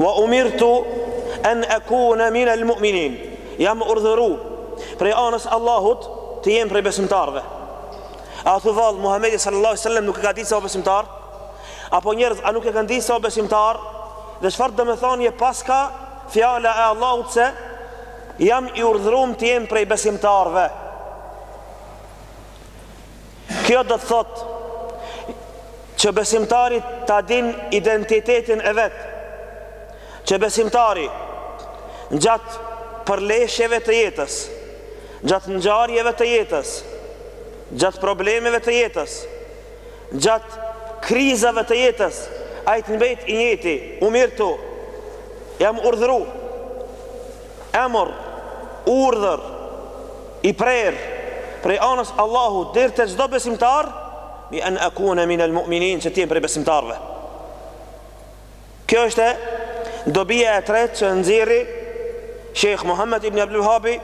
Wa umirtu an akuna min al mu'minin Jam urdhëru prej anës Allahut të jem prej besimtarëve. A thu vallë Muhammedi sallallahu alaihi wasallam nuk e ka dit se o besimtar? Apo njerëzia nuk e ka dit se o besimtar? Dhe çfarë domethënie paska fjala e Allahut se jam i urdhërum të jem prej besimtarëve? Kjo do të thotë që besimtari ta din identitetin e vet. Që besimtari gjatë përleshjeve të jetës, gjatë ngjarjeve të jetës, gjatë problemeve të jetës, gjatë krizave të jetës, ai të mbet i njëjti, umirtu. Jam urdhëru emr, urdhër i prerë, prej anës Allahut, deri te çdo besimtar, bi an akuna min al mu'minin, që t'jem prej besimtarve. Kjo është dobia e tretë që nxerri Sheikh Muhammed ibn Abdul Wahhabi,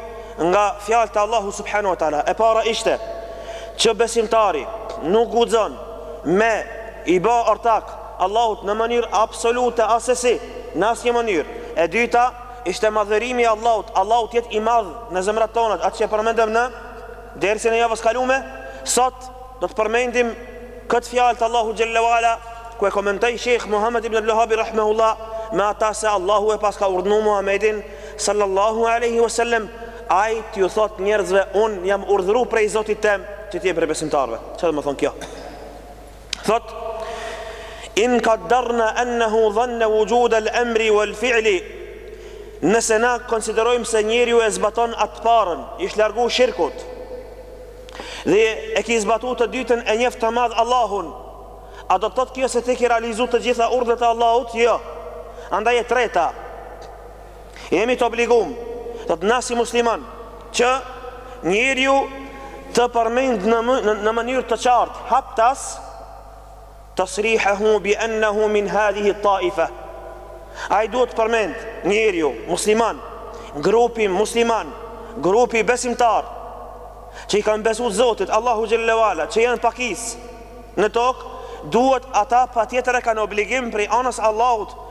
nga fjalët e Allahu subhanahu wa ta'la, e para ishte, që besimtari nuk guxon me i ba ortak Allahut në mënyrë absolute asesi, në asnjë mënyrë, e dyta, Ishte madhërimi i Allahut, Allahu të jetë i madh në zemrat tonat, atë që e përmendëm në dersin e javës s'kalume, sot do të përmendim këtë fjalë të Allahu xhalla wa ala, ku e komentoi Sheikh Muhammed ibn Abdul Wahhab rahimahullah me ata se Allahu e paska urdhnu Muhammedin sallallahu alaihi wasallam ai t'ju thotë njerëzve unë jam urdhëru prej Zotit tem që të jem prej besimtarëve. Çfarë domethonë kjo? Thotë, In qaddarna annahu dhanna wujud al-amri wal-fi'li Nëse na konsiderojmë se njeriu e zbaton atë të parën, isht largu shirkut. Dhe e ke zbatu të dytën e njoft të madh Allahun. A do të thotë kjo se ti ke realizu të gjitha urdhrat e Allahut? Jo. Andaj e treta, Jemi të obligum, domethënë si musliman, që njeriu të përmend në, në, në mënyrë të qartë, haptas, tasrihuhu bi ennehu min hadhihi taife. Ai duhet të përmend njeriu musliman, grupi musliman, grupi besimtar, që i kanë besu Zotit, Allahu xhalla wa ala, që janë pakicë në tokë, duhet ata patjetër e kanë obligim prej anës Allahut,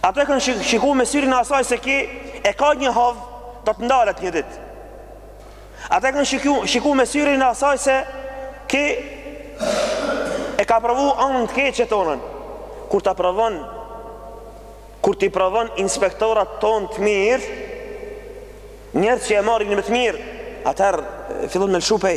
Ata e kanë shiku me syrin e asaj se ki e ka një hov, do të ndalet një ditë. Ata e kanë shiku, shiku me syrin e asaj se ki e ka provu anën e keqe tonën. Kur ta provon, kur t'i provon inspektorat tonë të mirë, njerëz që e marrin me të mirë, atëherë fillon me lëshu pe.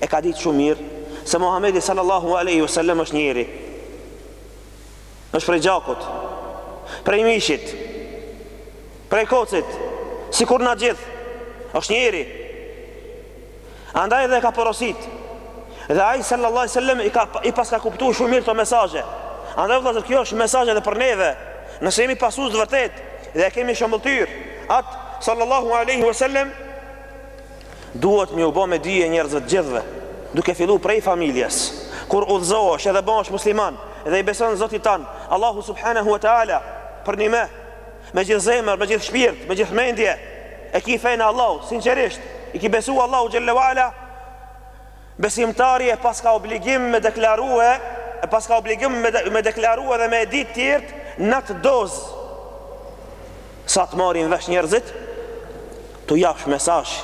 E ka ditë shumë mirë se Muhamedi sallallahu alaihi wasallam është njeri. Është prej gjakut, prej mishit, prej kocit, sikur na gjithë. Është njeri. Andaj edhe e ka porosit. Dhe ai sallallahu alaihi wasallam i ka i paska kuptuar shumë mirë këto mesazhe. Andaj vëllazër, kjo është mesazh edhe për neve. Nëse jemi pasues të vërtet dhe e kemi shëmbëlltyrë, at sallallahu alaihi wasallam Duhet me u bo me dije njerëzve të gjithëve, duke filluar prej familjes. Kur udhëzohesh edhe bëhesh musliman dhe i beson Zotit tan, Allahu subhanahu wa taala, përnime me gjithë zemër, me gjithë shpirt, me gjithë mendje, e ki fenë Allahu, sinqerisht, i ki besu Allahu xhallahu ala, Besimtari e paska obligim me deklarue, e paska obligim me, de, me deklarue dhe me e ditë tjertë në atë dozë. Sa të marrin vesh njerëzit, t'u japsh mesazh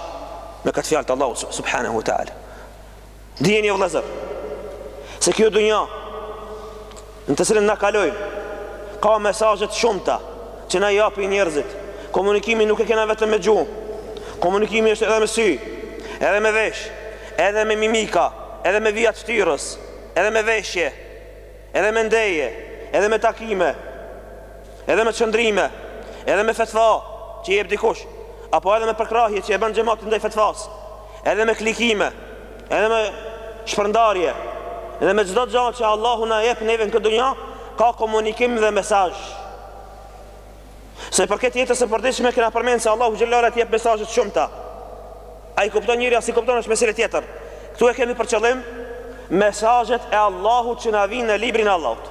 me këtë fjalë të Allahu subhanahu wa ta'ala. Dijeni o vllezër, se kjo dunja, në të cilën na kalojmë, ka mesazhe të shumta që na japin njerëzit. Komunikimi nuk e kena vetëm me gjuhë. Komunikimi është edhe me sy, edhe me veshë, edhe me mimika, edhe me vija të fytyrës, edhe me veshje, edhe me ndeje, edhe me takime, edhe me qëndrime, edhe me fetva që i jep dikush, apo edhe me përkrahje që e bën xhamati ndaj fetvasë. Edhe me klikime, edhe me shpërndarje, edhe me çdo gja që Allahu na jep neve në këtë dunja, ka komunikim dhe mesazh. Sa i përket jetës së përditshme kena përmend se Allahu xhellala të jep mesazhe të shumta. A i kupton njeri a s'i kupton është mesele tjetër. Ktu e kemi për qëllim mesazhet e Allahut që na vijnë në librin e Allahut.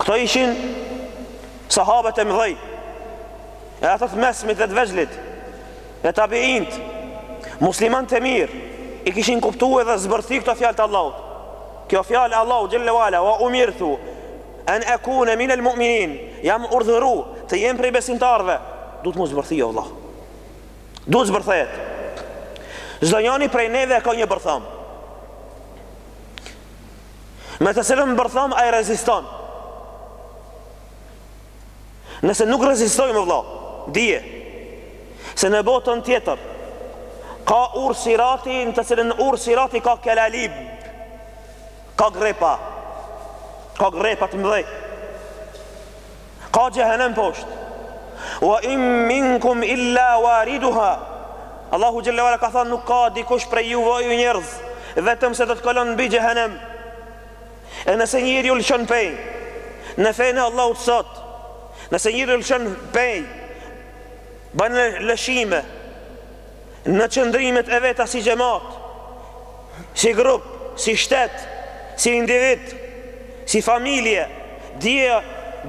Këto ishin sahabët e mëdhej, e ata të mesmit dhe të vegjlit, e tabiint, muslimanët e mirë, i kishin kuptu edhe zbërthi këto fjalë të Allahut. Kjo fjalë e Allahut xhelle wa ala, wa umirtu en ekune minel mu'minin, jam urdhëru të jem prej besimtarve, duhet me u zbërthi o vlla. Duhet të zbërthehet. Çdo njoni prej neve e ka një bërtham. me të cilën bërtham ai reziston. Nëse nuk rezistojmë vëlla, dije se në botën tjetër ka urë sirati në të cilën urë sirati ka kelalib, ka grepa, ka grepa të mëdhej. Ka xhehenem poshtë. Wa in minkum illa wariduha. Allahu xhalla wa ala ka thanë nuk ka dikush prej juve ju njerëz, vetëm se do të kalon mbi xhehenem. E nëse njeri u lëshon pej, në fenë e Allahut sot, nëse njeri u lëshon pej, ban lëshime, në qëndrimet e veta si xhemat, si grup, si shtet, si individ, si familje, dije,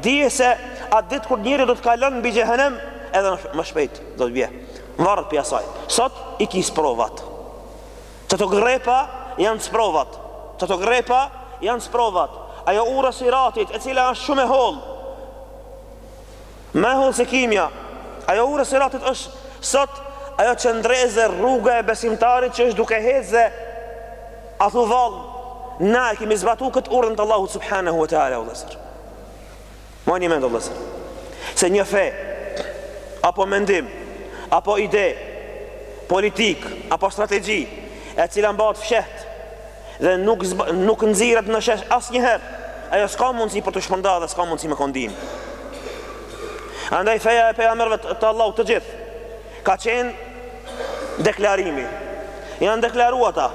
dije se atë ditë kur njëri do të kalon mbi xhehenem, edhe më shpejt do të bje. Varet prej asaj. Sot i ki sprovat. Qato grepa janë sprovat. Qato grepa janë sprovat. Ajo ura e siratit, e cila është shumë e hollë, Më e hollë se qimja, ajo urë e siratit është sot ajo qëndresa dhe rruga e besimtarit që është duke hecë dhe a thu vallë, na e kemi zbatu këtë urdhër të Allahu subhanahu wa ta'ala, o vëllezër. Mbani mend, o vëllezër. Se një fe, apo mendim, apo ide, politikë, apo strategji, e cila mbahet fshehtë, dhe nuk nuk nxirret në shesh asnjëherë. Ajo s'ka mundësi për t'u shpërnda dhe s'ka mundësi me kon din. Andaj feja e pejgamberëve të Allahut të gjithë ka qenë deklarimi. Janë deklaru ata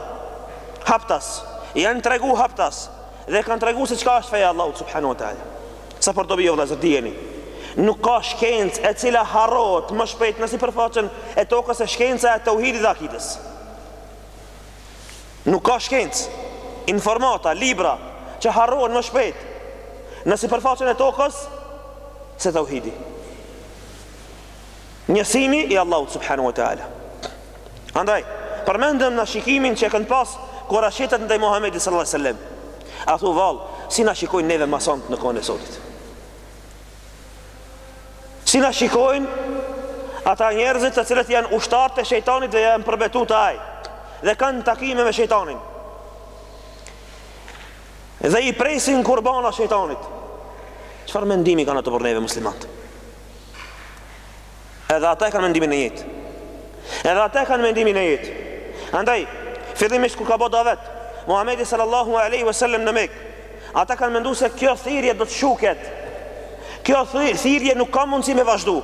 haptas, janë tregu haptas dhe kanë tregu se çka është feja e Allahut subhanahu wa taala. Sa për dobi o vëllazër dijeni. Nuk ka shkencë e cila harrohet më shpejt në sipërfaqen e tokës se shkenca e tauhidit dhe akidës. Nuk ka shkencë, informata, libra që harrohen më shpejt në sipërfaqen e tokës se tauhidi. Njësimi i Allahut subhanahu wa taala. Andaj, përmendëm na shikimin që e kanë pas kurejshitët ndaj Muhamedit sallallahu alaihi wasallam. A thu vallë, si na shikojnë neve masonët në kohën e sodit? Si na shikojnë ata njerëzit të cilët janë ushtarët e shejtanit dhe janë përbetu te ai dhe kanë takime me shejtanin dhe i presin kurbana shejtanit çfarë mendimi kanë ata për neve muslimanët Edhe ata e kanë mendimin e njëjtë. Edhe ata e kanë mendimin e njëjtë. Andaj, fillimisht kur ka bo davet Muhamedi sallallahu alaihi wasallam në Mekë, ata kanë mendu se kjo thirrje do të shuhet. Kjo thirrje nuk ka mundësi me vazhdu.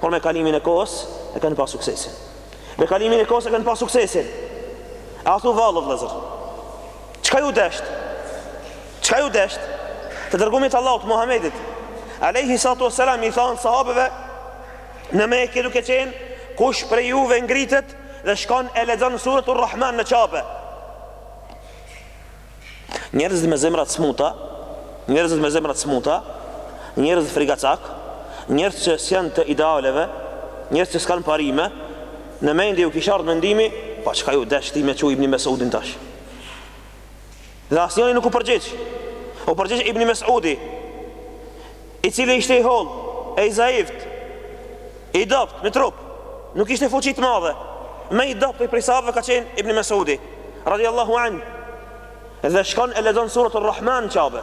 Por me kalimin e kohës e kanë pa suksesin. Me kalimin e kohës e kanë pa suksesin. A thu vallë vëllazër. Çka iu desht? Çka iu desht të dërgumit të Allahut, Muhammedit, alejhi sallatu wa salam, me i thanë sahabeve, në Mekë duke qenë, kush prej juve ngritet dhe shkon e lexon suretur Rahman në Qabe. Njerëzit me zemra t'smuta, njerëzit me zemra t'smuta, njerëz frikacakë, njerëz që s'janë të idealeve, njerëz që s'kanë parime, në mendje ju kish ardh mendimi, pa çka iu deshti me çu Ibni Mesudin tash. Dhe asnjëri nuk u përgjigj. U përgjigj Ibn Mes'udi, i cili ishte i hollë, e i zaift, i dopt në trup, nuk ishte fuqi të madhe. Më i dobët prej sahabëve ka qenë Ibn Mes'udi, radijallahu anh. Dhe shkon e lexon suratur-Rahman në Qabe.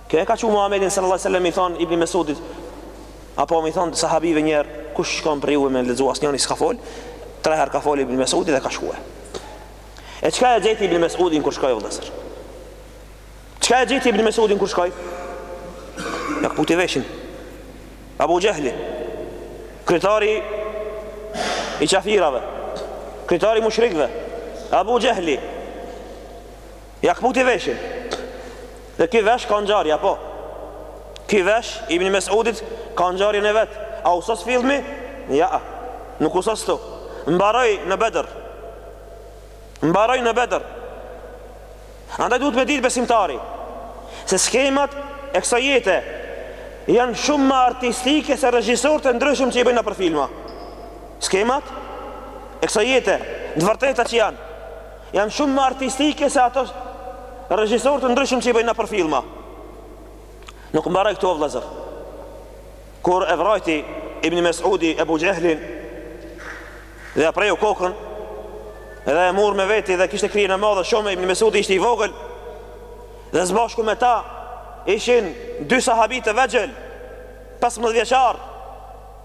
Kjo e ka çu Muhamedin salallahu alejhi selem m'i thonë Ibni Mesudit apo m'i thonë sahabive njerë kush shkon prej juve me lexu asnjëri s'ka fol tre herë ka fol Ibni Mesudi dhe ka shkuar e çka e gjeti Ibni Mesudin kur shkoi vëllazër çka e gjeti Ibni Mesudin kur shkoi ja këputi veshin Abu Xhehli kryetari i qafirave kryetari i mushrikve Abu Xhehli Ja këputi veshin Dhe ky vesh ka ngjarje apo? Ky vesh i Ibn Mes'udit ka ngjarjen e vet. A u sos filmi? Jaa. Nuk u sos këtu. Mbaroi në Bedër. Mbaroi në Bedër. Andaj duhet me ditë besimtari se skemat e kësaj jete janë shumë më artistike se regjisorët e ndryshëm që i bëjnë për filma. Skemat e kësaj jete, të vërtetat që janë Janë shumë më artistike se ato regjisor të ndryshëm që i bëjnë nëpër filma. Nuk mbaroi këtu vëllazër. Kur e vrajti Ibn Mesudi Abu Xhehlin dhe ja preu kokën dhe e mur me veti dhe e kishte kryen e madhe shumë Ibn Mesudi ishte i vogël dhe së bashku me ta ishin dy sahabi të vegjël 15 vjeçar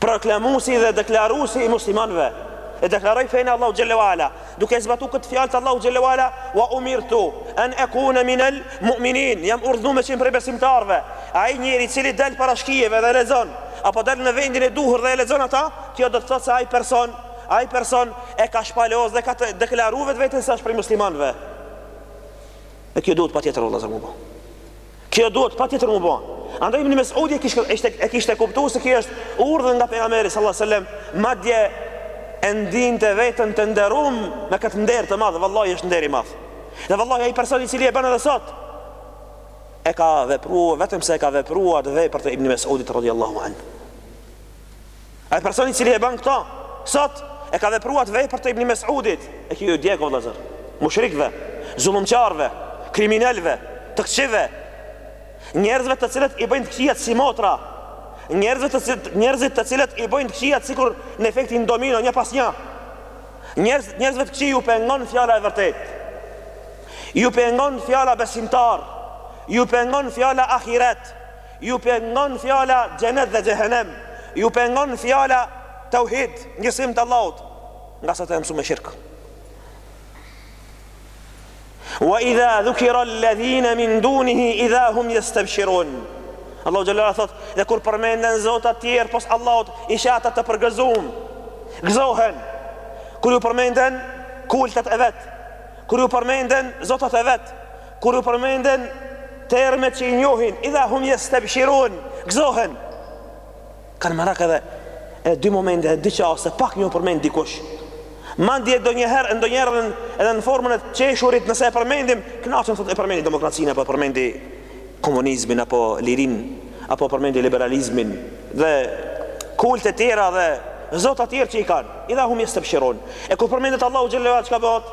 proklamusi dhe deklarusi i muslimanëve e deklaroi fenë e Allahut xhele ue ala duke zbatuar këtë fjalë të Allahut xhele ue ala wa umirtu an akuna min al mu'minin jam urdhnu me qenë prej besimtarëve ai njeri i cili del para shkijeve dhe lexon apo del në vendin e duhur dhe e lexon ata kjo do të thotë se ai person ai person e ka shpalos dhe e ka deklaru vetveten se është prej muslimanëve e kjo duhet patjetër vëllazër m'u bo Kjo duhet patjetër m'u bo. Andaj Ibn Mesudi e kishte e kishte kuptuar se kjo është urdhër nga pejgamberi sallallahu alajhi wasallam, madje e ndinte veten të nderuar me këtë nder të madh, vallahi është nder i madh. Dhe vallahi ai person i cili e bën edhe sot e ka vepruar vetëm se e ka vepruar atë vepër të Ibn Mesudit radijallahu anhu. Ai person i cili e bën këto sot e ka vepruar atë vepër të Ibn Mes'udit, e kjo ju djeg o vëllezër, mushrikëve, zullumqarëve, kriminelëve, të këqijve, njerëzve të cilët i bëjnë të këqijat si motra, njerëzve të cilët, njerëzit të cilët i bëjnë të këqijat sikur në efektin domino një pas një. Njerëz, njerëzve të këqij ju pengon fjala e vërtetë. Ju pengon fjala besimtar, ju pengon fjala ahiret, Ju pengon fjala xhenet dhe xhehenem, ju pengon fjala tauhid, njësim të Allahut, ngase jeni mësu me shirk. Wa idha dhukira alladhina min dunihi idha hum yastabshirun. Allahu xhallahu thot, dhe kur përmenden zota të tjerë pos Allahut, i sheh ata të përgëzum. Gëzohen kur ju përmenden kultet e vet, kur ju përmenden zotat e vet, Kur ju përmenden termet që i njohin, idha hum jestebshirun, gëzohen. Kanë merak edhe dy momente, dy çaste, pak me jau përmend dikush. Mandje ndonjëherë, ndonjëherë edhe në formën e të qeshurit, nëse e përmendim, kënaqem thotë e përmendi demokracinë apo e përmendi komunizmin apo lirin apo përmendi liberalizmin dhe kulte tjera dhe zota tjerë që i kanë. Idha hum jestebshirun. E kur përmendet Allahu xhallahu çka bohet?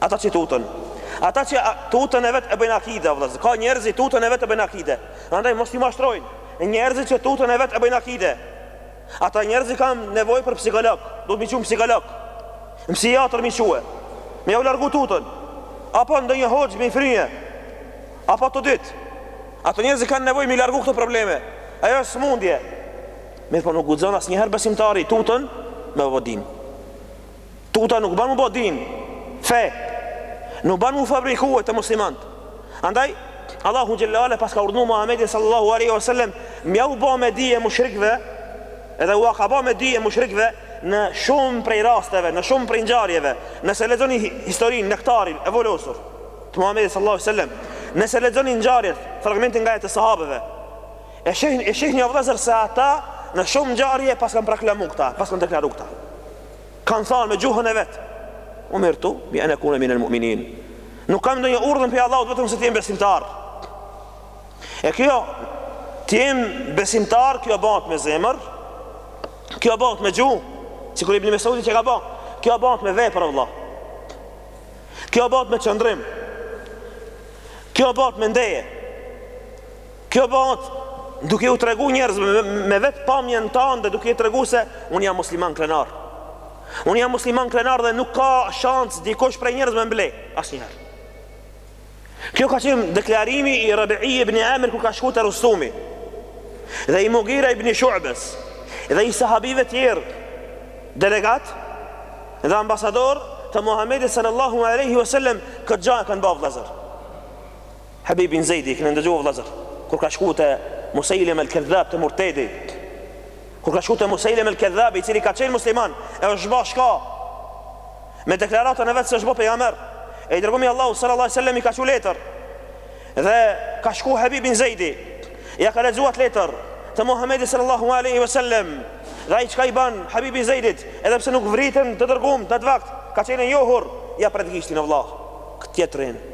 Ata që tutën Ata që tutën e vet e bëjnë akide o vëllëzë Ka njerëz që tutën e vet e bëjnë akide Andaj mos t'ju mashtrojnë njerëzit që tutën e vet e bëjnë akide Ata njerëzit kanë nevojë për psikolog Duhet m'i çu m'psikolog M'psikiatër m'i çu Me jau largu tutën Apo ndonjë hoxhë m'i fry Apo ta di Ata njerëzit kanë nevojë m'i u largu këto probleme Ajo është smundje Mirëpo nuk guxon asnjëherë besimtari tutën Me bo din Tuta nuk ban m'u bo din, fe, nuk ban m'u fabrikue te muslimant. Andaj, Allahu xhelle pas ka urdhnu Muhammedin sallallahu aleyhi wa sallem, me jau bo me dije mushrikve, edhe ua ka bo me dije mushrikve, në shumë prej rasteve, në shumë prej ngjarjeve, nëse lexoni historinë, Nektarin e Vulosur, të Muhammedin sallallahu aleyhi wa sallem, nëse lexoni ngjarjet, fragmente nga jeta e sahabeve, e shihni e shihni o vëllazër se ata në shumë ngjarje pas kanë proklamu këta, pas kanë deklaru këta. kanë thanë me gjuhën e vet, "Umirtu bi an akuna min al-mu'minin." Nuk kam ndonjë urdhën prej Allahut vetëm se të jem besimtar. E kjo të jem besimtar, kjo bahet me zemër, kjo bahet me gjuhë, sikur Ibn Mesudi që e ka ba. Kjo bahet me vepër o vlla. Kjo bahet me qëndrim. Kjo bahet me ndeje. Kjo bahet duke u tregu njerëzve me, me vetë pamjen tanë dhe duke i tregu se unë jam musliman krenar. Unë jam musliman krenar dhe nuk ka shans dikush prej njerëzve me m'ble, asnjëherë. Kjo ka qenë deklarimi i Rabi'i ibn Amir kur ka shku te Rustumi dhe i Mugira ibn Shu'bes dhe i sahabive tjerë delegat dhe ambasador të Muhammedit sallallahu aleyhi vësallem këtë gja e kanë ba vëllezër. Habib bin Zeidi e keni ndëgju o vllazër kur ka shku te Musejlem el Kedhab te murtedi kur ka shku te Musejlem el Kedhab i cili ka qenë musliman e është bë shka me deklaratën e vet se është bë pejgamber e i dërgumi Allahu sallallahu alaihi wasallam i ka çu letër dhe ka shku Habib bin Zeidi ja ka lexuar letrën e Muhamedit sallallahu alaihi wasallam dhe ai çka i bën Habib bin Zeidit edhe pse nuk vriten të dërgum në atë vakt ka qenë e njohur ja pret gishtin vëlla këtë tjetrin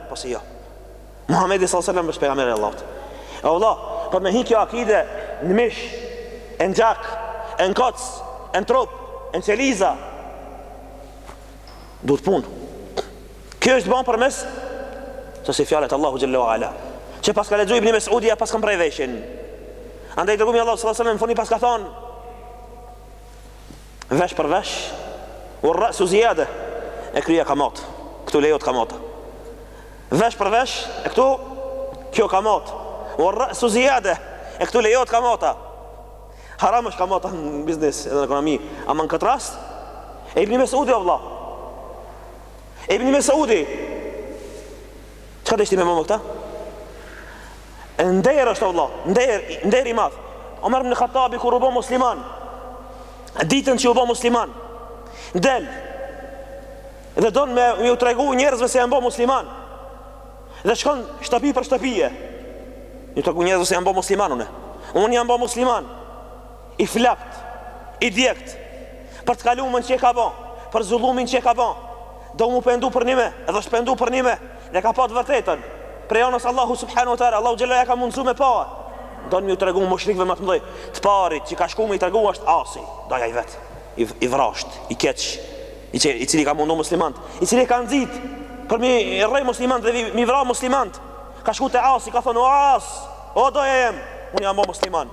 Po si jo. Muhamedi sallallahu alaihi wasallam është pejgamberi i Allahut. O vëlla, po me hi kjo akide në mish, e në gjak, e në koc, e në trup, e në qeliza. Duhet punë. Kjo është ba përmes të si fjalët Allahu xhelle ue ala. Që pas ka lexuar Ibn Mesudi ja pas ka pre veshin. Andaj i dërgumi i Allahut sallallahu alaihi wasallam foni pas ka thon Vesh për vesh, Wal ra'su ziyadeh, E kryja kamatë, këtu lejohet kamata. Vesh për vesh, e këtu kjo kamatë. Wal ra'su ziyadeh, E këtu lejohet kamata. Haram është kamata në biznes edhe në ekonomi, ama në këtë rast Ibn Mesudi o vëlla. Ibn Mesudi Çka do ishte me bo me këta? E nder është o vlla, nder, nder i madh. Omer ibn Khattabi kur u bo musliman, ditën që u bo musliman, del, dhe don me ju tregu njerëzve se jam bo musliman, dhe shkon shtëpi për shtëpie, ju tregu njerëzve se jam bo musliman, unë, unë jam bo musliman, I flakt, i djegt, për të kalumen që e ka ba, për zullumin që e ka ba, do mu pendu për nime, edhe është pendu për nime, dhe e ka pa të vërtetën, prej anës Allahu subhanehu ue teala, Allahu xhel-le ia ka mundësu me pa, don me ju tregu mushrikve ma të mdhaj, të parit që ka shku me i tregu është Asi, daja i vetë, i, i vrazhd, i keq, i, që, i cili ka mundu muslimant, i cili ka nxit, për mi rreh muslimant dhe mi vra muslimant, ka shku te Asi, ka thonë, o As, o daja jem, unë jam bo musliman,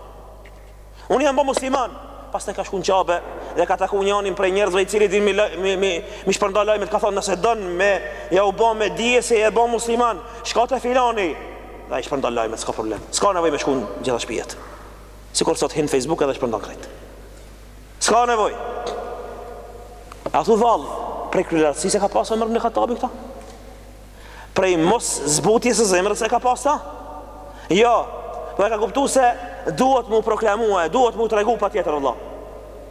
Unë jam bo musliman, pastaj ka shku në Qabe dhe ka taku njanin prej njerëzve i cili din mi, mi, mi, mi shpërnda lajmet, ka thonë nëse don me ja u bo me dije se je bo musliman, shko te filani, ai i shpërndan lajmet, s'ka problem, s'ka nevoj me shku në gjitha shpijet, sikur sot hin n'Facebook edhe shpërndan krejt. S'ka nevoj. A thu vallë, prej kryelartësisë e ka pasë Omer ibn Khattabi këta? prej moszbutjes së zemrës e ka pas këta. Jo, po e ka kuptu se duhet mu proklamu e duhet mu tregu patjetër vëlla.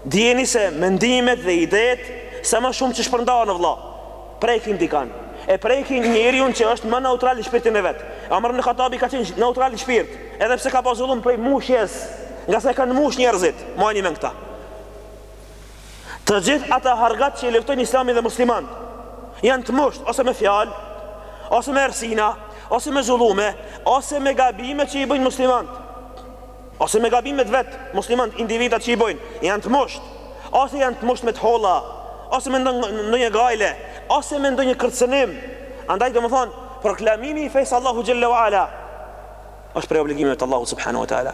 Dijeni se mendimet dhe idetë sa më shumë që shpërndahen vëlla, prekin dikan, e prekin njeriun që është më neutral n'shpirtin e vetë. Omer ibn Khattabi ka qenë neutral n'shpirt, edhe pse ka pas zullum prej mushjes, ngase e kanë mush njerëzit, mbani mend këta. Të gjithë ata hargat që i luftojnë Islamin dhe muslimanët janë të musht ose me fjalë, ose me ersina, ose me zullume, ose me gabime që i bëjnë muslimanët. Ose me gabimet vet, muslimanët, individat që i bëjnë, janë të musht, ose janë të musht me të holla, ose me ndonjë gajle, ose me ndonjë kërcënim. Andaj domethënë proklamimi i fesë Allahu xhallahu ala është prej obligimeve të Allahut subhanahu wa taala.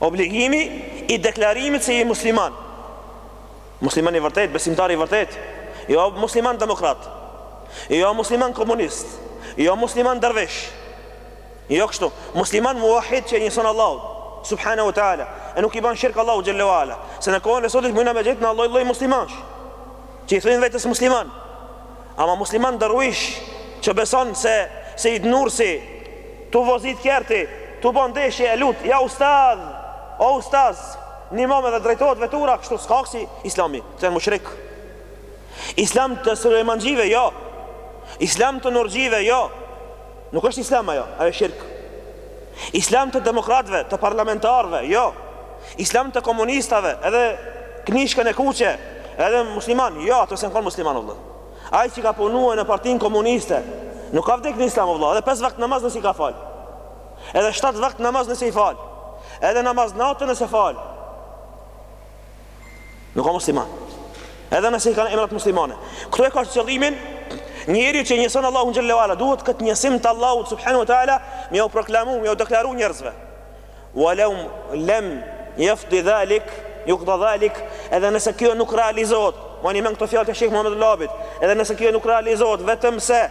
Obligimi i deklarimit se je musliman, musliman i vërtetë, besimtar i vërtetë, jo musliman demokrat, jo musliman komunist, jo musliman dervish, jo kështu, musliman muvahid që njëson Allahut, subhanahu wa taala, e nuk i bën shirk Allahu xhallahu ala, se në kohën e sotit mujna me gjetë lloj lloj muslimansh, që i thirrin vetes musliman. Ama musliman dervish që beson se Seid Nursi tu vozit kerti, tu bon deshje e lut ja ustadh, o ustaz, nimom edhe drejtohet vetura kështu s'ka kësi islami, këto janë mushrik. Islam të sulejmanxhive jo. Islam të nurxhive jo. Nuk është islam ajo, ajo është shirk. Islam të demokratëve, të parlamentarëve, jo. Islam të komunistave, edhe knishkën e kuqe, edhe musliman, jo, ato s'janë kon musliman vallahi. Ai që ka punuar në partinë komuniste, nuk ka vdekë në islam vallahi, edhe pesë vakt namaz nëse i ka fal. Edhe shtatë vakt namaz nëse i fal. Edhe namaz nate nëse fal. Nuk ka musliman. Edhe nëse i kanë emrat muslimane. Këtu e ka qëllimin njeriu që njëson Allahun xhallahu ala duhet këtë njësim të Allahut subhanahu wa taala me jau proklamu, me jau deklaru njerëzve. Walau lam yafdi dhalik, yuqda dhalik, edhe nëse kjo nuk realizohet. Mani mend këto fjalë të Sheikh Muhammed Labit, edhe nëse kjo nuk realizohet vetëm se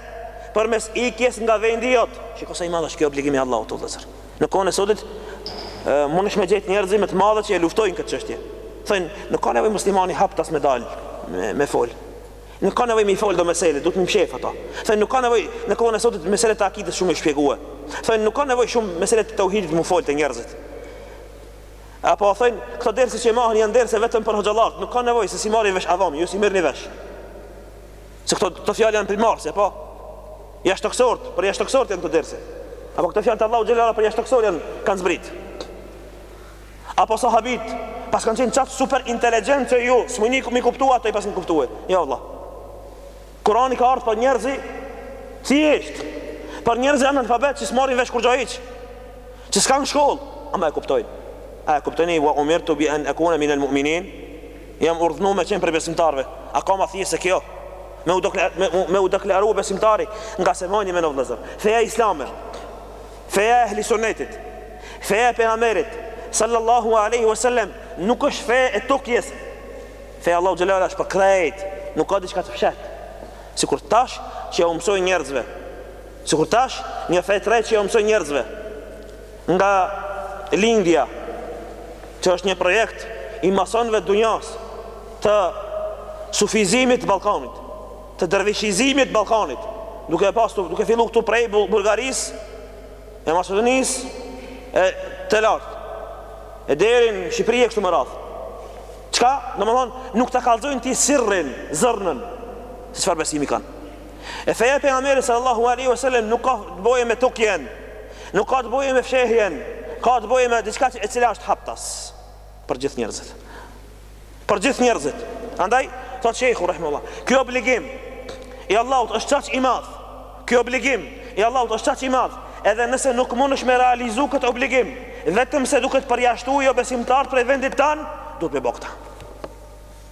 përmes ikjes nga vendi jot. Shiko sa i madh është ky obligim i Allahut të dhëzër. Në kohën e sotit mundesh me gjetë njerëz më të madhe që e luftojnë këtë çështje. Thojnë, nuk ka nevojë muslimani haptas me dal me, me fol. Nuk ka nevojë me i fol do mesele, duhet m'i mshef ato. Thojnë, nuk ka nevojë në kohën e sotit meselet e akides shumë me u shpjegu. Thojnë, nuk ka nevojë shumë meselet e teuhidit m'u fol te njerëzit. Apo thojnë, këto derse që mahen janë derse vetëm për hoxhallat, nuk ka nevojë se s'i marrin vesh avami, ju s'i merrni vesh. Se këto këto fjalë janë për marsi, po. Jashtëtokësorët, për jashtëtokësorët janë këto derse. Apo këto fjalë të Allahu xhelalu për jashtëtokësorë janë kanë zbrit. Apo sahabët paskan qenë qaq super inteligjentë që ju, s'muni m'i kuptu ato i pasin kuptue. Ja Allah. Kurani ka ardhë për njerëz të thjeshtë, për njerëz analfabet që s'marrin vesh kurgjo hiç, që s'kanë shkollë, ama e kuptojnë. A e kuptoni wa umirtu bi en e kune minë el mu'minin, Jam urdhënu me qenë prej besimtarëve, a ka ma thjesht' se kjo? Me u dokla, me, me u deklaru besimtari, nga se moni me në vëllëzër. Feja islame, feja e ehli sunnetit, feja e pejgamberit sallallahu alaihi wasallam nuk është fe e tutjes. Feja e Allahut xhelle është për krejt, nuk ka diçka të fshehtë. Sikur tash që ia mësojnë njerëzve, sikur tash një fe tretë që ia mësojnë njerëzve, Nga Lindja, që është një projekt i masonëve të dunjas, të sufizimit të Ballkanit, të dervishizimit të Ballkanit, duke pasur, duke fillu këtu prej Bullgarisë, e Maqedonisë, e te lart, e deri në Shqipëri e kështu me radhë. Çka, domethonë, nuk ta kallëzojnë ti sirrin, zërnën, se çfarë besimi kanë. E feja e pejgamberit sallallahu alaihi wasallam nuk ka të bojë me tutjen, nuk ka të bojë me fshehjen, ka të bëjë me diçka e cila është haptas për gjithë njerëzit. Për gjithë njerëzit. Andaj thot shejhu rahimehullah, ky obligim i Allahut është kaq i madh. Ky obligim i Allahut është kaq i madh, edhe nëse nuk mundesh me realizu këtë obligim, vetëm se duke të përjashtu jobesimtarët prej vendit tand, duhet me bo këta.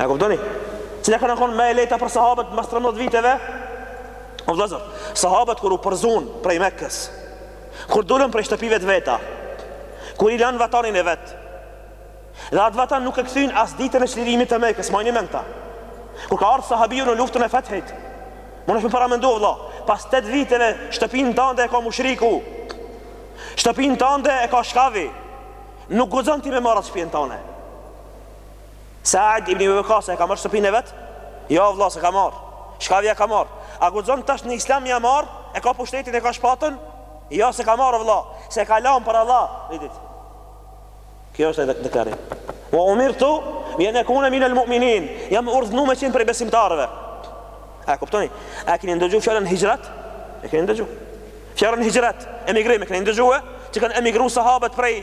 E kuptoni? Cila ka konë më e lehta për sahabët pas 13 viteve? O vëllazër, sahabët kur u përzun prej Mekës, kur dolën prej shtëpive të veta, kur i lanë vatanin e vet, dhe atë vatan nuk e kthyn as ditën e çlirimit të Mekës, më një menta. Kur ka ardhë sahabiu në luftën e Fethit, munesh me paramendu vëlla, pas 8 viteve shtëpinë tande e ka mushriku. Shtëpinë tande e ka shkavi. Nuk guxon ti me marrë shpijën tande. Saad ibn Abi Waqqas e ka marrë shtëpinë e vet? Jo o vëlla, s'e ka marrë. Shkavi ia ka marrë? A guxon tash në Islam me ia marrë? E ka pushtetin, e ka shpatën? Jo, s'e ka marrë o vëlla, se e ka lanë për Allah. Vidit. Kjo është edhe deklarim. Wa umirtu bi an akuna min al-mu'minin. Jam urdhnu me qenë prej besimtarëve. A kuptoni? A keni ndëgju fjalën hijrat? E keni ndëgju. Fjalën hijrat, emigrim, e keni ndëgju? Që kanë emigru sahabët prej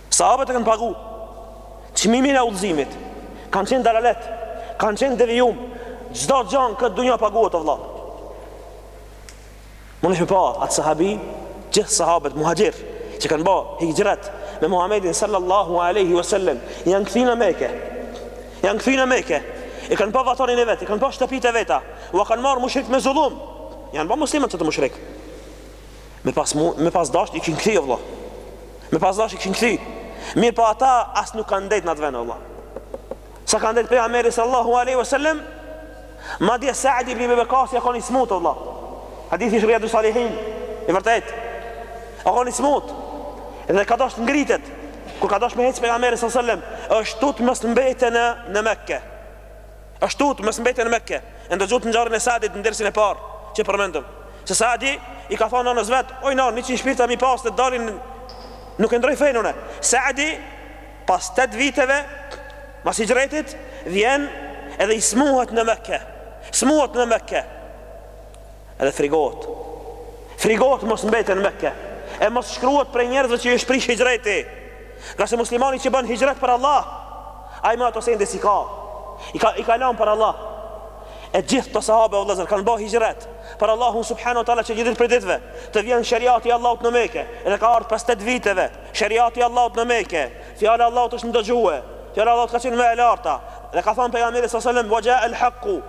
Sahabët e kanë pagu çmimin e udhëzimit. Kanë qenë dalalet, kanë qenë devijum. Çdo gja në këtë dunja paguhet o vëlla. Munesh me pa atë sahabi, gjithë sahabët muhaxhir që kanë ba hijret me Muhamedin sallallahu alaihi wasallam, janë kthyer në Mekë. Janë kthyer në Mekë. E kanë pa vatanin e vet, e kanë pa shtëpitë e veta, ua kanë marrë mushrik me zullum. Janë ba muslimanë qata mushrikë. Me pas, me pas dash i kishin kthy vëlla. Me pas dash i kishin kthy. Mirëpo ata as nuk kanë ndejt në atë vend vëlla. Sa ka ndejt pejgamberi sallallahu alaihi wasallam, madje Sa'd ibn Abi Waqqas a kanë smut vëlla. Hadithi i Rijadus Salihin. I vërtet. A kanë smut. Dhe ka dash ngritet. Kur ka dash me hec pejgamberi sallallahu alaihi wasallam, është tut mos mbetet në Mekë. Është tut mos mbetet në Mekë, e ndëgjuat ngjarjen e Sa'dit në dersin e parë që përmendëm, se Sa'di i ka thënë nënës vet, oj nënë, njëqind shpirtra mi pasë e t'dalin nuk e ndroj fenë unë. Sa'di, pas tetë viteve, mas hijretit, vjen edhe smuhet në Mekë. Smuhet në Mekë. Edhe frigohet. Frigohet mos mbetet në Mekë. E mos shkruhet prej njerëzve që i është prish hijreti. Ngase muslimani që bën hijret për Allah, ai më ato sende s'i ka. I ka lënë për Allah. E gjithë ata sahabe o vëllazër kanë bërë hijret për Allahun subhanahu wa taala që një ditë prej ditëve të vjen shariati i Allahut në Mekë. Edhe ka ardhur pas 8 viteve shariati i Allahut në Mekë. Fjala e Allahut është ndëgjuar. Fjala e Allahut ka qenë më e larta. Dhe ka thënë pejgamberi sallallahu alajhi wasallam, "Wa ja'a al-haqq"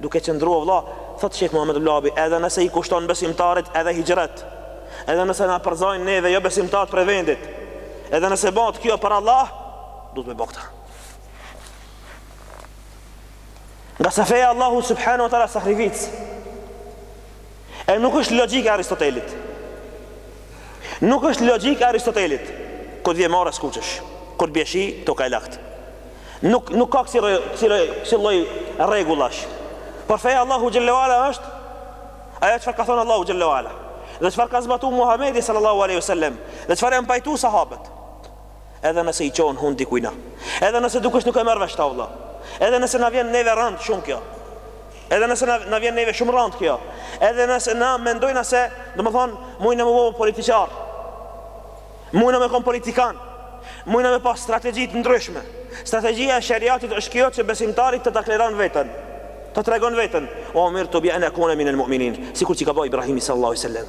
Duke qëndru o vlla, thotë Shejh Muhamed Ulabi, edhe nëse i kushton besimtarit edhe hixhret, edhe nëse na përzojnë neve jo besimtarët prej vendit, edhe nëse bëhet kjo për Allah, duhet me ba këtë. Ngase feja e Allahut subhanu wa ta'la do sakrificë, E nuk është logjik e Aristotelit. Nuk është logjik e Aristotelit. Kur vjen marre skuqesh, kur bie shi, toka e lagt. Nuk, nuk ka kësi, kësi, kësi lloj rregullash. Por feja e Allahut xhelle ue ala është, ajo çfarë ka thonë Allahu xhelle ue ala. Dhe çfarë ka zbatu Muhammedi sallallahu aleyhi sallam. Dhe çfarë janë pajtu sahabët. Edhe nëse i çon hundë dikujna. Edhe nëse dukesh nuk e merr vesh ta vlla. Edhe nëse na vjen neve rënd shumë kjo. Edhe nëse na, na vjen neve shumë rënd kjo. Edhe nëse na mendojmë se, domethën, mujna me u bo politiçar. Mujna me kon politikan. Mujna me pas strategji të ndryshme. Strategjia e shariatit është kjo që besimtari ta deklaron veten. Ta tregon veten, umirtu bi en ekune minel mu'minin, sikur që ka ba Ibrahimi sallallahu sallam.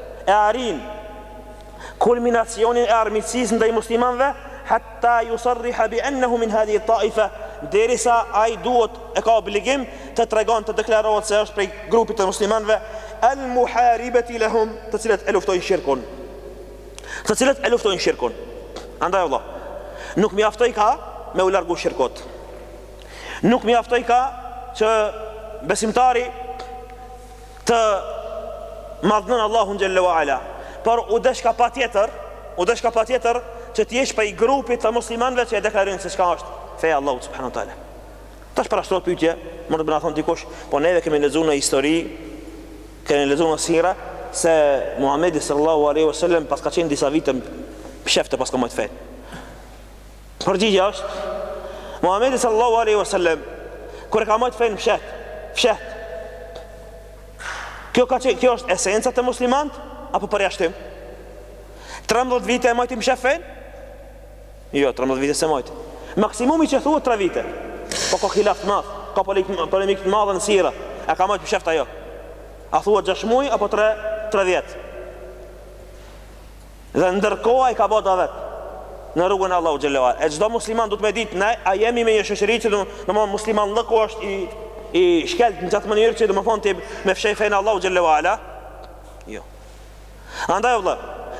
e arrin kulminacionin e armiqësisë ndaj muslimanëve hatta yusarriha bi annahu min hadhihi at-ta'ifa derisa ai duhet e ka obligim të tregon të deklarohet se është prej grupit të muslimanëve al-muharibati lahum të cilët e luftojnë shirkun të cilët e luftojnë shirkun andaj o vlla nuk mjaftojka me u largu shirkut nuk mjaftojka që besimtari të madhnojn Allahun xhelle ve ala, por u deshka patjetër, u deshka patjetër që të jesh prej grupit të muslimanëve që e deklarojnë se çka është feja e Allahut subhanahu teala. Tash parashtrohet pyetje, mund të na thon dikush, po neve kemi lexuar në histori, kemi lexuar në sira se Muhamedi sallallahu alaihi wasallam paska qenë disa vite mshefte paska majt fenë. Përgjigja është Muhamedi sallallahu alaihi wasallam kur e ka majt fenë fsheht, fsheht. Kjo ka qenë, kjo është esenca e muslimanit apo përjashtim? 13 vite e majti mshef fenë? Jo, 13 vite se majti. Maksimumi që thuhet 3 vite. Po ka hilaf të madh, ka polemik të madh në sira. A ka majt mshef a jo? A thuhet 6 muaj apo 3 3 vjet? Dhe ndërkohë ai ka bërë davet në rrugën e Allahut xhelalu ala. E çdo musliman duhet me ditë ne a jemi me një shoqëri që domthon muslimanllëku është i i shkelt në qat mënyrë që domthon ti me fsheh fenë e Allahut xhelalu ala. Jo. Andaj o vëlla,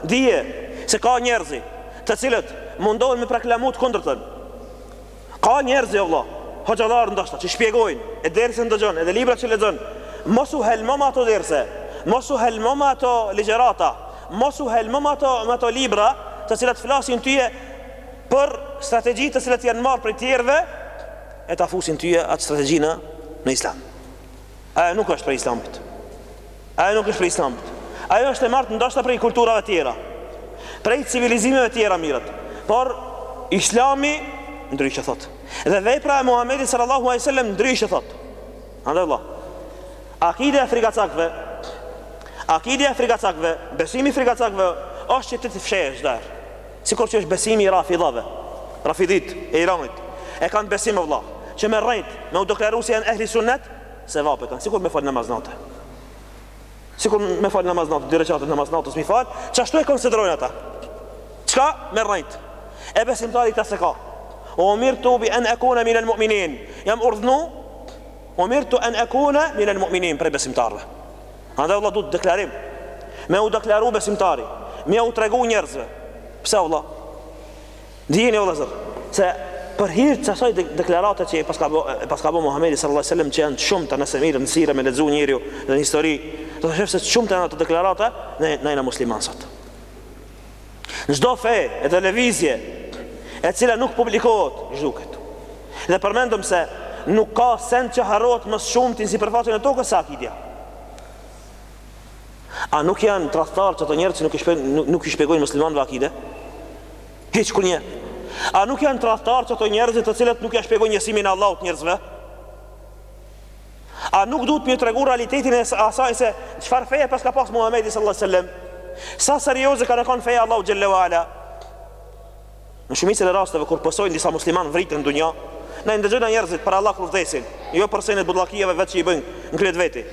dije se ka njerëzi të cilët mundohen me proklamu kundërtën. Ka njerëz o vëlla, hoxhallar ndoshta që shpjegojnë e derse ndëgjon edhe libra që lexon. Mos u helmo me ato derse, mos u helmo me ato ligjërata, mos u helmo me ato me ato libra, të cilat flasin tyje për strategji të cilat janë marrë prej tjerëve e ta fusin tyje atë strategji në në Islam. Ajo nuk është prej islamit. Ajo nuk është prej islamit. Ajo është e marrë ndoshta prej kulturave tjera, prej civilizimeve tjera mirret. Por islami ndryshe thot. Dhe vepra e Muhamedit sallallahu alaihi wasallam ndryshe thot. Andaj vlla. Akidja e frikacakve Akidja e frikacakve Besimi i frikacakve është që ti të fshehesh dar Sikur që është besimi i Rafidhave, Rafidhit, e Iranit, e kanë besim o vlla, që me rrejt, me u deklaru se janë Ehli Sunnet, sevap e kanë, sikur me fal namaz nate. Sikur me fal namaz nate, dy recate namaz natës mi fal, qashtu e konsiderojnë ata. Çka me rrejt? E besimtari këta se ka. Umirtu bi en ekune min el mu'minin. Jam urdhnu, umirtu en ekune min el mu'minin, prej besimtarve. Andaj o vlla duhet deklarim Me u deklaru besimtari Me u tregu njerëzve Pse o vlla Dijeni o vllazër Se për hir të asaj deklarate që e paska bo, e paska bo Muhammedi sallallahu alaihi wasallam që janë shumta nëse mirr n'sira me lexu njeriu në histori, do të shoh se shumta janë ato deklarata ne jena muslimanë sot. Çdo fe edhe lëvizje e cila nuk publikohet, zhduket. Dhe përmendëm se nuk ka send që harrohet më shpejt në sipërfaqen e tokës se akidja. A nuk janë tradhtarë qata njerëz që nuk i shpjegojnë nuk, nuk i shpjegojnë muslimanëve akide? Hiç kurnjet. A nuk janë tradhtarë qata njerëz të cilët nuk ja shpjegojnë njësimin e Allahut njerëzve? A nuk duhet me tregu realitetin e asaj se çfarë feje pas ka pas Muhamedi sallallahu alaihi wasallam? Sa serioze ka konë feja Allahu xhallahu ala? Në shumicën e rasteve kur pësojnë disa muslimanë vriten në dunja, na i ndëgjojna njerëzit për Allah kur vdesin, jo për senet budallakijave vet që i bëjnë n'kryet veti.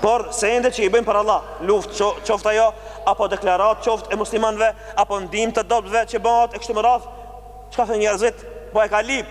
Por sende që i bëjnë për Allah, luft qo, qoftë ajo, apo deklaratë qoftë e muslimanve, apo ndihmë të dobtëve që bëhet e kështu me radhë, që ka thë njerëzit, po e ka lip.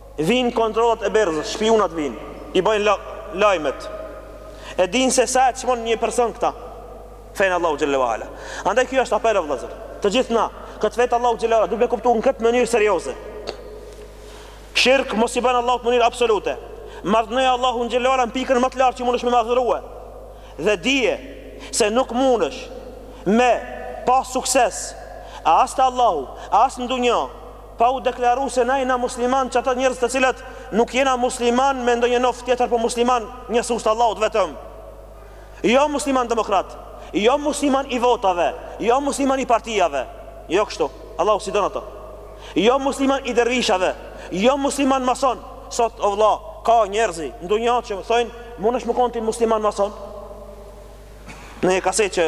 Vijnë kontrollat e berëzës, shpiunat vijnë, i bëjnë lajmet. E dinë se sa e çmon një person këtë fenë e Allahut Xhelle wa Ala. Andaj kjo është apel o vëllëzër. Të gjithë na, këtë fe t'Allahut Xhelle wa Ala, duhet me kuptu në këtë mënyrë serioze. Shirk mos i bën Allahut n'mënyrë absolute. Madhëroje Allahun Xhelle wa Ala në pikën më të lartë që mundesh me madhërue. Dhe dije se nuk mundesh me pas sukses, as te Allahu, as në dunja, Pa u deklaru se na jena musliman që ata njerëz të cilët nuk jena musliman me ndonjë nofkë tjetër po musliman njësus të Allahut vetëm jo musliman demokrat jo musliman i votave jo musliman i partijave jo kështu Allahu s'i don ato jo musliman i dervishave jo musliman mason sot o vla ka njerëz n'dunja që më thojnë mundesh me kon ti musliman mason në një kasetë që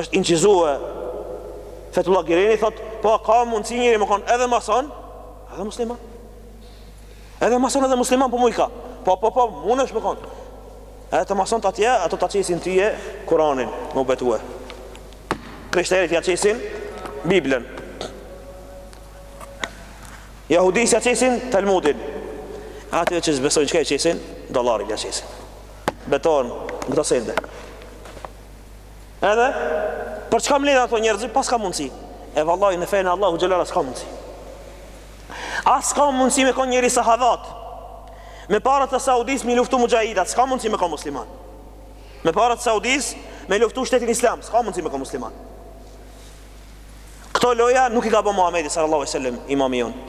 është incizue Fetullah Gyleni thotë po ka mundësi njeri me konë edhe mason edhe musliman edhe mason edhe musliman po mujka po po po mundesh me konë edhe te masonët atje ata ta qesin ty kuranin me u betue krishterit ja qesin biblën jahudis ja qesin talmudin atyre që s'besojnë çka ja qesin dolarin ja qesin Betohen në këto sende Edhe Për çka mledh ato njerëz Po s'ka mundësi E vallahi në fenë e Allahut Xhelle ala s'ka mundësi As ka mundësi me konë njeri sahavat Me paret e Saudis me i luftu muxhahidat S'ka mundësi me konë musliman Me paret e Saudis me luftu shtetin islam S'ka mundësi me konë musliman Këto loja nuk i ka bo Muhamedi sallallahu e sallam Imami jonë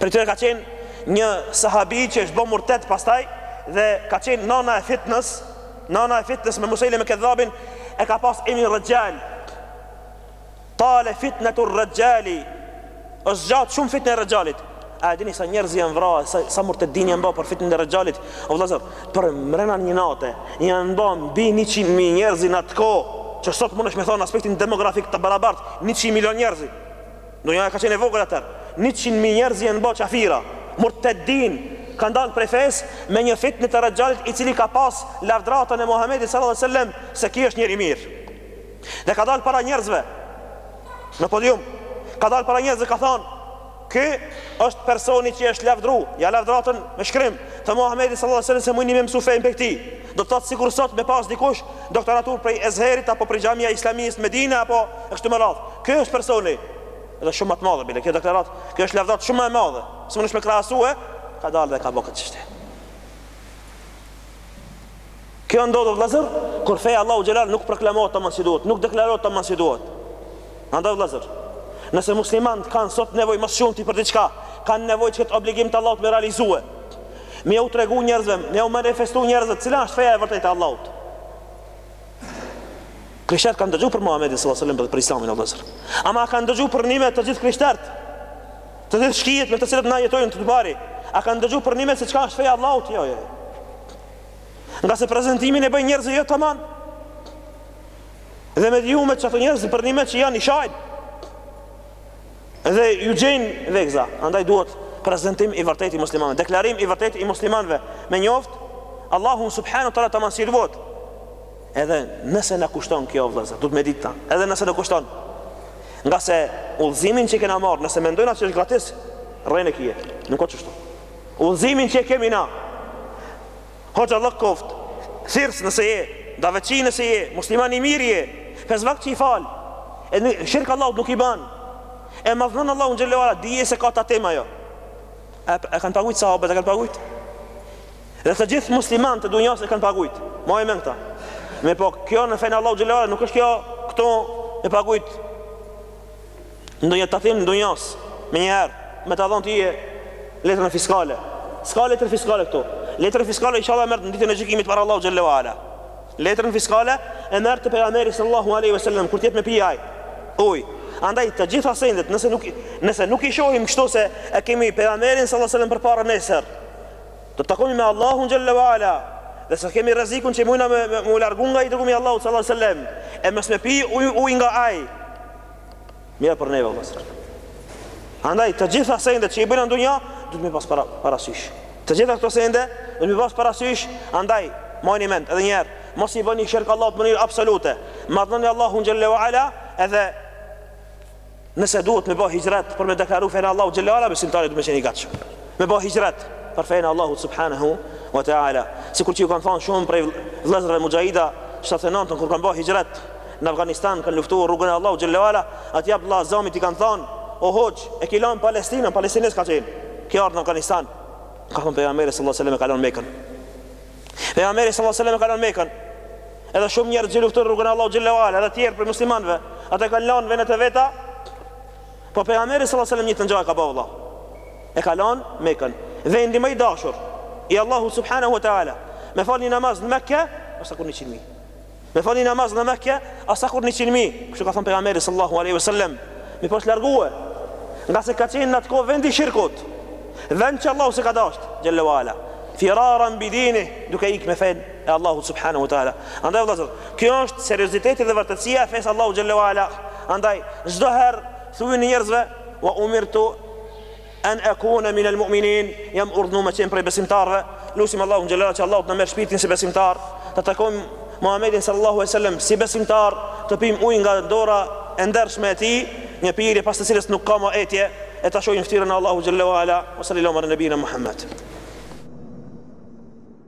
Prej tyre ka qenë një sahabi që është bë murtet pastaj dhe ka qenë nana e fitnës, nana e fitnës me Musejleme Kedhabin e ka pas emrin Rexhal. Tale fitnetu Rexhali. Është zgjatë shumë fitnja e Rexhalit. A e dini sa njerëz janë vrarë, sa, sa murtedinë janë bë për fitnen e Rexhalit? O vëllazër, për mbrenda një nate janë bë mbi 100 mijë njerëz në atë kohë që sot mundesh me thonë n'aspektin demografik të barabartë 100 milion njerëz. Dunjaja ka qenë e vogël atër. Njëqind mijë njerëz janë bë qafira, murtedin, kanë dalë prej fesë me një fitnë të Rexhxhalit i cili ka pas lavdëratën e Muhamedit sallallahu alejhi ve sellem se ky është njeri i mirë. Dhe ka dalë para njerëzve në podium, ka dalë para njerëzve ka thënë Ky është personi që është lavdru, ja lavdëratën me shkrim të Muhamedit sallallahu alejhi ve sellem se mujni me mësu fenë prej tij. Do të thotë sikur sot me pas dikush doktoratur prej Ezherit apo prej Xhamia Islamije Medine apo kështu me radhë. Ky është personi dhe shumë më të madhe bile. Kjo doktorat, kjo është lavdëratë shumë më e madhe. S'mundesh me krahasue, ka dalë dhe ka bërë këtë çështje. Kjo ndodhë vëllazër, kur feja Allahut xhelle ve ala nuk proklamohet tamam si duhet, nuk deklarohet tamam si duhet. Andaj vëllazër, nëse muslimant kanë sot nevoj më së shumti për diçka, kanë nevoj që këtë obligim të Allahut me realizue, Me iu tregu njerëzve, me iu manifestu njerëzve, cila është feja e vërtetë e Allahut. Krishterët kanë dëgju për Muhammedin sallallahu alaihi wasallam dhe për Islamin vëllazër. Ama kanë dëgju përnime të gjithë krishterët. Të gjithë shkijet me të cilët na jetojmë të barabartë, a kanë dëgju përnime se çka është feja e Allahut, jo, jo. Nga se prezentimin e bëjnë njerëz jo tamam. Dhe mediumet që ata njerëz përnime që janë i shajnë. Dhe ju gjejnë vegza, andaj duhet prezantim i vërtetë i muslimanëve, deklarim i vërtetë i muslimanëve, me njoft Allahun subhanahu teala tamam si duhet. Edhe nëse na kushton kjo vëllazër, duhet me dit këta. Edhe nëse na kushton. Nga se udhëzimin që e kena marrë, nëse mendojna që është gratis, rrenë e kije. Nuk asht kështu. Udhëzimin që e kemi na, Hoxhallarë qoftë Thirrës nëse je Davetçi nëse je Musliman i mirë je Pesë vakt që i fal E shirk Allahut nuk i ban E madhënon Allahun xhelle ve ala Dije se ka tatim ajo E, e kanë pagujt sahabët e kanë pagujt Dhe të gjithë musliman të dunjas e kanë pagujt Maje men këta Me pagu në fenë e Allahut xhelle ve ala nuk është kjo Këtu e pagujt Ndonjë tatim i dunjasë, menjëherë, me ta dhënë ti letrën fiskale. S'ka letër fiskale këtu. Letrën fiskale inshallah e merr në ditën e gjykimit para Allahu xhallahu ala. Letrën fiskale e merr te pejgamberi sallallahu alaihi wasallam kur t'jep me pi ai. Uj. Andaj të gjitha sendet, nëse nuk nëse nuk i shohim kështu se e kemi pejgamberin sallallahu alaihi wasallam përpara nesër. Do të takohemi me Allahun xhallahu ala. Dhe se kemi rrezikun që mundna me, me, me u largu nga i dërgumi i Allahut sallallahu alaihi wasallam. E mos me pi uj, uj nga ai. Mirë për neve vëllazër. Andaj të gjitha sendet që i bëjna në dunja, duhet me i pas para parasysh. Të gjitha këto sende duhet me i pas parasysh, andaj mani mend edhe një herë, mos i bëni shirk Allahut në mënyrë absolute. Madhnoni Allahun xhallahu ala edhe nëse duhet me bo hixhret për me deklaru fenë e Allahut xhallahu ala besimtari duhet me qenë i gatshëm. Me bo hixhret për fenë e Allahut subhanahu wa taala. Sikur që ju kanë thënë shumë prej vëllezërve muxhahida 79 kur kanë bo hixhret Në Afganistan kanë luftuar rrugën e Allahut xhel ala, atje Abdullah Azamit i kanë thënë, o hoxhë, e ke lënë Palestinën, palestinez ka qenë. Ke ardhur në Afganistan. Ka thënë: pejgamberi sallallahu alajhi wasallam ka lënë Mekën. Pejgamberi sallallahu alajhi wasallam ka lënë Mekën. Edhe shumë njerëz që luftojnë rrugën e Allahut xhel ala, edhe të tjerë prej muslimanëve, ata kanë lënë vendet e veta. Po pejgamberi sallallahu alajhi wasallam një të njëjtën ka bërë. E ka lënë Mekën. Vendi më i dashur i Allahu subhanahu wa taala. Me fal një namaz në Mekë, është sikur 100 mijë. Me fal një namaz në Mekë, është sikur 100 mijë, kështu ka thënë pejgamberi sallallahu alaihi wasallam, mirëpo është largue, ngase ka qenë në atë kohë vend i shirkut, vend që Allahu s'e ka dashtë, xhel-le wa ala, firaran bidini, duke ik me fenë e Allahu subhanahu wa ta'ala. Andaj vëllazër, kjo është serioziteti dhe vërtetësia e fesë Allahut xhel-le wa ala. Andaj, çdo herë, thuju njerëzve, wa umirtu, An akuna min al mu'minin, jam urdhnu me qenë prej besimtarëve. Lusim Allahun xhel-le wa ala që Allahu të na merr shpirtin si besimtar, ta takojmë Muhamedin sallallahu alaihi wasallam si besimtar, të pijmë ujë nga dora e ndershme e tij, një pirje pas të cilës nuk ka më etje, e ta shohim fytyrën e Allahut xhel-le wa ala, wa sallallahu ala nabijina Muhammed.